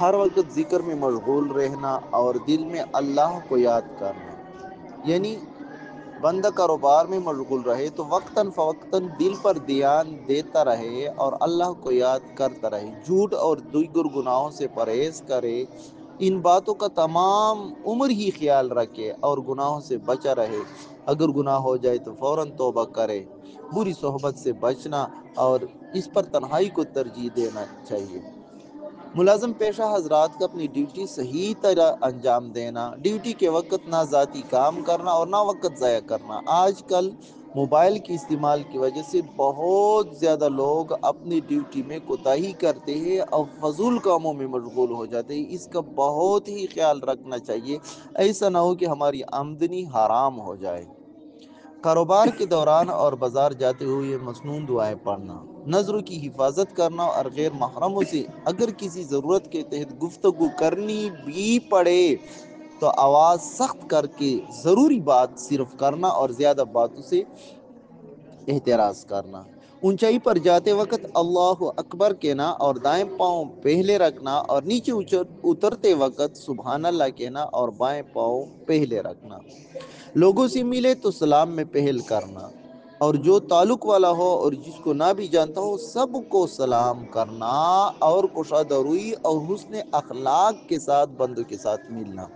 ہر وقت ذکر میں مشغول رہنا اور دل میں اللہ کو یاد کرنا۔ یعنی بندہ کاروبار میں مشغول رہے تو وقتاً فوقتاً دل پر دھیان دیتا رہے اور اللہ کو یاد کرتا رہے۔ جھوٹ اور دیگر گناہوں سے پرہیز کرے، ان باتوں کا تمام عمر ہی خیال رکھے اور گناہوں سے بچا رہے۔ اگر گناہ ہو جائے تو فوراً توبہ کرے۔ بری صحبت سے بچنا اور اس پر تنہائی کو ترجیح دینا چاہیے۔ ملازم پیشہ حضرات کو اپنی ڈیوٹی صحیح طرح انجام دینا، ڈیوٹی کے وقت نہ ذاتی کام کرنا اور نہ وقت ضائع کرنا۔ آج کل موبائل کے استعمال کی وجہ سے بہت زیادہ لوگ اپنی ڈیوٹی میں کوتا ہی کرتے ہیں اور فضول کاموں میں مشغول ہو جاتے ہیں۔ اس کا بہت ہی خیال رکھنا چاہیے۔ ایسا نہ ہو کہ ہماری آمدنی حرام ہو جائے۔ کاروبار کے دوران اور بازار جاتے ہوئے مصنون دعائیں پڑھنا، نظر کی حفاظت کرنا اور غیر محرموں سے اگر کسی ضرورت کے تحت گفتگو کرنی بھی پڑے تو آواز سخت کر کے ضروری بات صرف کرنا اور زیادہ باتوں سے احتراض کرنا۔ اونچائی پر جاتے وقت اللہ اکبر کہنا اور دائیں پاؤں پہلے رکھنا اور نیچے اترتے وقت سبحان اللہ کہنا اور بائیں پاؤ پہلے رکھنا۔ لوگوں سے ملے تو سلام میں پہل کرنا۔ اور جو تعلق والا ہو اور جس کو نہ بھی جانتا ہو، سب کو سلام کرنا اور کشادروئی اور حسن اخلاق کے ساتھ بندو کے ساتھ ملنا۔